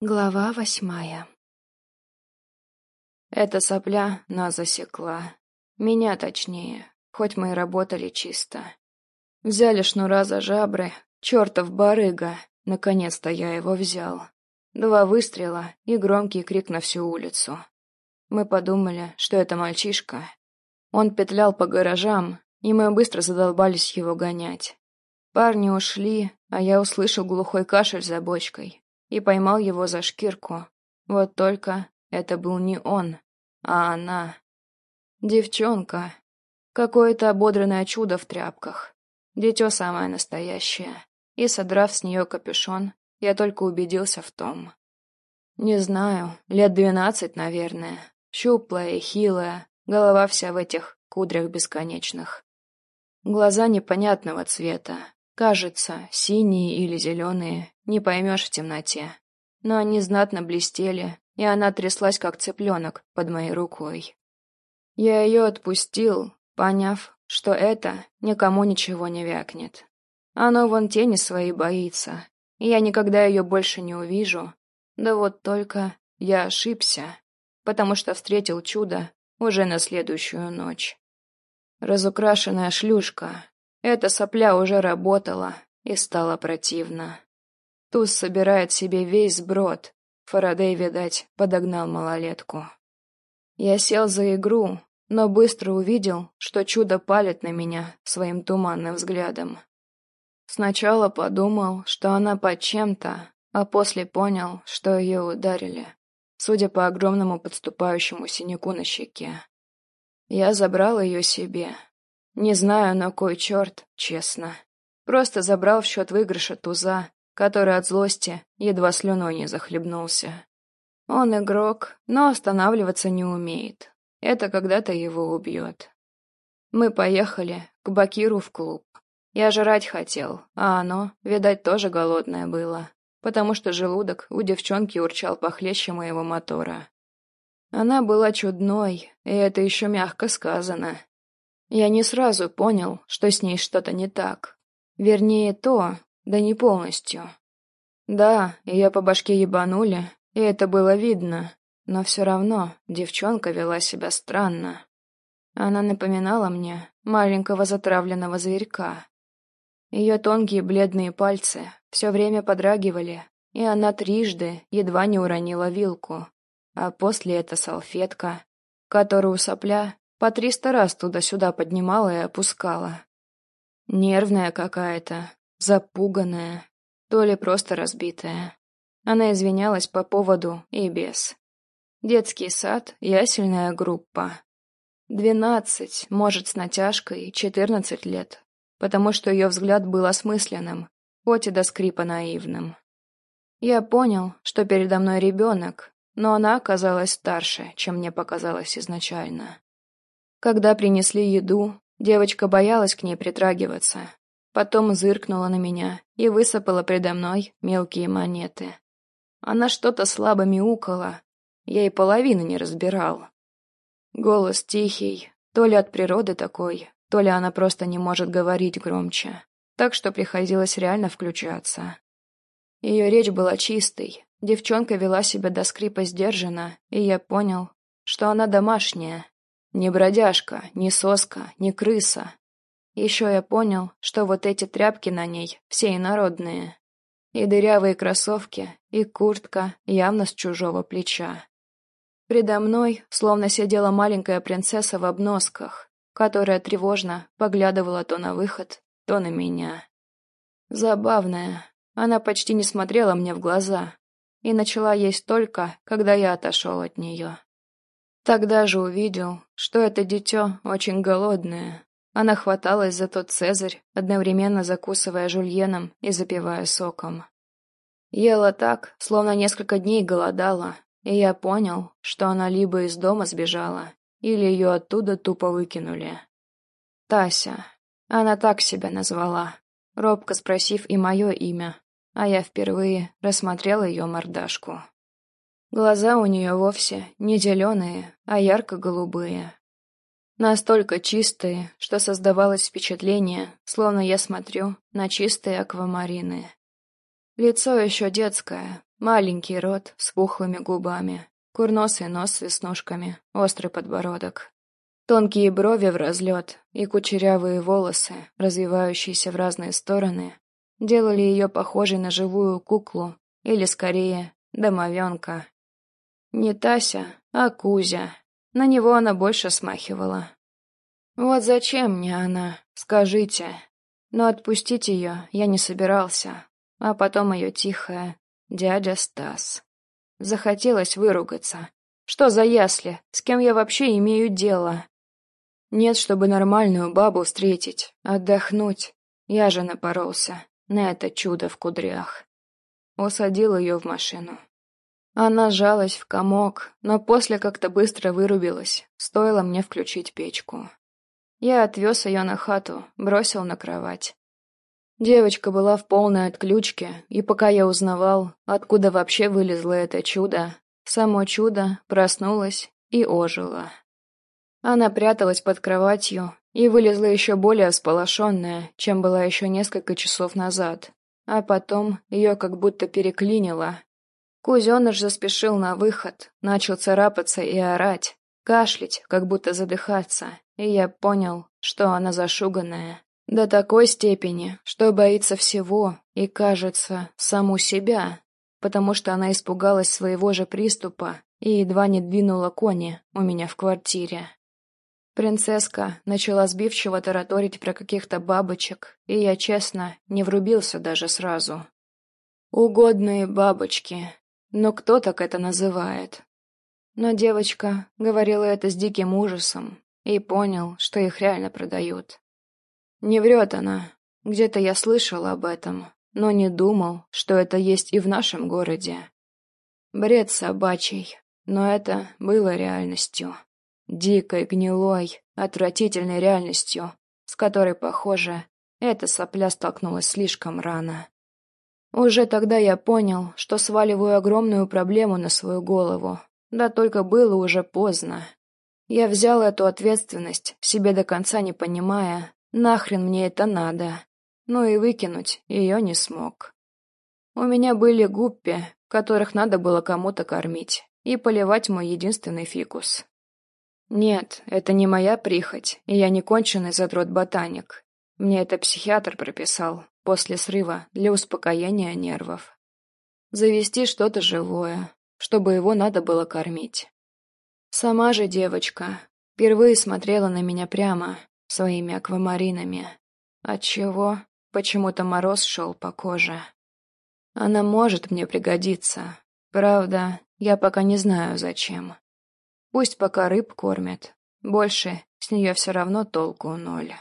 Глава восьмая Эта сопля нас засекла. Меня точнее, хоть мы и работали чисто. Взяли шнура за жабры, чертов барыга, наконец-то я его взял. Два выстрела и громкий крик на всю улицу. Мы подумали, что это мальчишка. Он петлял по гаражам, и мы быстро задолбались его гонять. Парни ушли, а я услышал глухой кашель за бочкой и поймал его за шкирку. Вот только это был не он, а она. Девчонка. Какое-то ободранное чудо в тряпках. Дитё самое настоящее. И, содрав с нее капюшон, я только убедился в том. Не знаю, лет двенадцать, наверное. Щуплая и хилая, голова вся в этих кудрях бесконечных. Глаза непонятного цвета, кажется, синие или зеленые, не поймешь в темноте. Но они знатно блестели, и она тряслась, как цыпленок, под моей рукой. Я ее отпустил, поняв, что это никому ничего не вякнет. Оно вон тени своей боится, и я никогда ее больше не увижу. Да вот только я ошибся, потому что встретил чудо уже на следующую ночь. Разукрашенная шлюшка. Эта сопля уже работала, и стало противно. Туз собирает себе весь сброд. Фарадей, видать, подогнал малолетку. Я сел за игру, но быстро увидел, что чудо палит на меня своим туманным взглядом. Сначала подумал, что она под чем-то, а после понял, что ее ударили, судя по огромному подступающему синяку на щеке. Я забрал ее себе. Не знаю, на кой черт, честно. Просто забрал в счет выигрыша туза который от злости едва слюной не захлебнулся. Он игрок, но останавливаться не умеет. Это когда-то его убьет. Мы поехали к Бакиру в клуб. Я жрать хотел, а оно, видать, тоже голодное было, потому что желудок у девчонки урчал похлеще моего мотора. Она была чудной, и это еще мягко сказано. Я не сразу понял, что с ней что-то не так. Вернее, то, да не полностью. Да, ее по башке ебанули, и это было видно, но все равно девчонка вела себя странно. Она напоминала мне маленького затравленного зверька. Ее тонкие бледные пальцы все время подрагивали, и она трижды едва не уронила вилку, а после эта салфетка, которую сопля по триста раз туда-сюда поднимала и опускала. Нервная какая-то, запуганная, то ли просто разбитая. Она извинялась по поводу и без. Детский сад, ясельная группа. Двенадцать, может, с натяжкой, четырнадцать лет, потому что ее взгляд был осмысленным, хоть и до скрипа наивным. Я понял, что передо мной ребенок, но она оказалась старше, чем мне показалось изначально. Когда принесли еду, девочка боялась к ней притрагиваться, Потом зыркнула на меня и высыпала предо мной мелкие монеты. Она что-то слабо мяукала, я и половины не разбирал. Голос тихий, то ли от природы такой, то ли она просто не может говорить громче, так что приходилось реально включаться. Ее речь была чистой, девчонка вела себя до скрипа сдержанно, и я понял, что она домашняя, не бродяжка, не соска, не крыса, еще я понял, что вот эти тряпки на ней все инородные. И дырявые кроссовки, и куртка явно с чужого плеча. Предо мной словно сидела маленькая принцесса в обносках, которая тревожно поглядывала то на выход, то на меня. Забавная, она почти не смотрела мне в глаза и начала есть только, когда я отошел от нее. Тогда же увидел, что это дитё очень голодное, она хваталась за тот цезарь, одновременно закусывая жульеном и запивая соком. Ела так, словно несколько дней голодала, и я понял, что она либо из дома сбежала, или ее оттуда тупо выкинули. Тася. Она так себя назвала, робко спросив и мое имя, а я впервые рассмотрел ее мордашку. Глаза у нее вовсе не зеленые, а ярко-голубые, Настолько чистые, что создавалось впечатление, словно я смотрю на чистые аквамарины. Лицо еще детское, Маленький рот с пухлыми губами, курносый нос с веснушками, острый подбородок. Тонкие брови в разлет и кучерявые волосы, развивающиеся в разные стороны, делали ее похожей на живую куклу, или, скорее, домовенка. Не Тася, а Кузя. На него она больше смахивала. Вот зачем мне она, скажите. Но отпустить ее я не собирался. А потом ее тихая «дядя Стас». Захотелось выругаться. Что за ясли? С кем я вообще имею дело? Нет, чтобы нормальную бабу встретить, отдохнуть. Я же напоролся на это чудо в кудрях. Усадил ее в машину. Она сжалась в комок, но после как-то быстро вырубилась, стоило мне включить печку. Я отвез ее на хату, бросил на кровать. Девочка была в полной отключке, и пока я узнавал, откуда вообще вылезло это чудо, само чудо проснулось и ожило. Она пряталась под кроватью и вылезла еще более всполошенная, чем была еще несколько часов назад. А потом ее как будто переклинило. Кузеныш заспешил на выход, начал царапаться и орать, кашлять, как будто задыхаться, и я понял, что она зашуганная. До такой степени, что боится всего и, кажется, саму себя, потому что она испугалась своего же приступа и едва не двинула кони у меня в квартире. Принцесска начала сбивчиво тараторить про каких-то бабочек, и я, честно, не врубился даже сразу. Угодные бабочки. Но кто так это называет? Но девочка говорила это с диким ужасом и понял, что их реально продают. Не врет она. Где-то я слышал об этом, но не думал, что это есть и в нашем городе. Бред собачий, но это было реальностью дикой, гнилой, отвратительной реальностью, с которой, похоже, эта сопля столкнулась слишком рано. Уже тогда я понял, что сваливаю огромную проблему на свою голову, да только было уже поздно. Я взял эту ответственность, себе до конца не понимая, нахрен мне это надо, но и выкинуть ее не смог. У меня были гуппи, которых надо было кому-то кормить, и поливать мой единственный фикус. Нет, это не моя прихоть, и я не конченый задрот-ботаник. Мне это психиатр прописал после срыва для успокоения нервов. Завести что-то живое, чтобы его надо было кормить. Сама же девочка впервые смотрела на меня прямо, своими аквамаринами. Отчего почему-то мороз шел по коже. Она может мне пригодиться. Правда, я пока не знаю, зачем. Пусть пока рыб кормят. Больше с нее все равно толку ноль.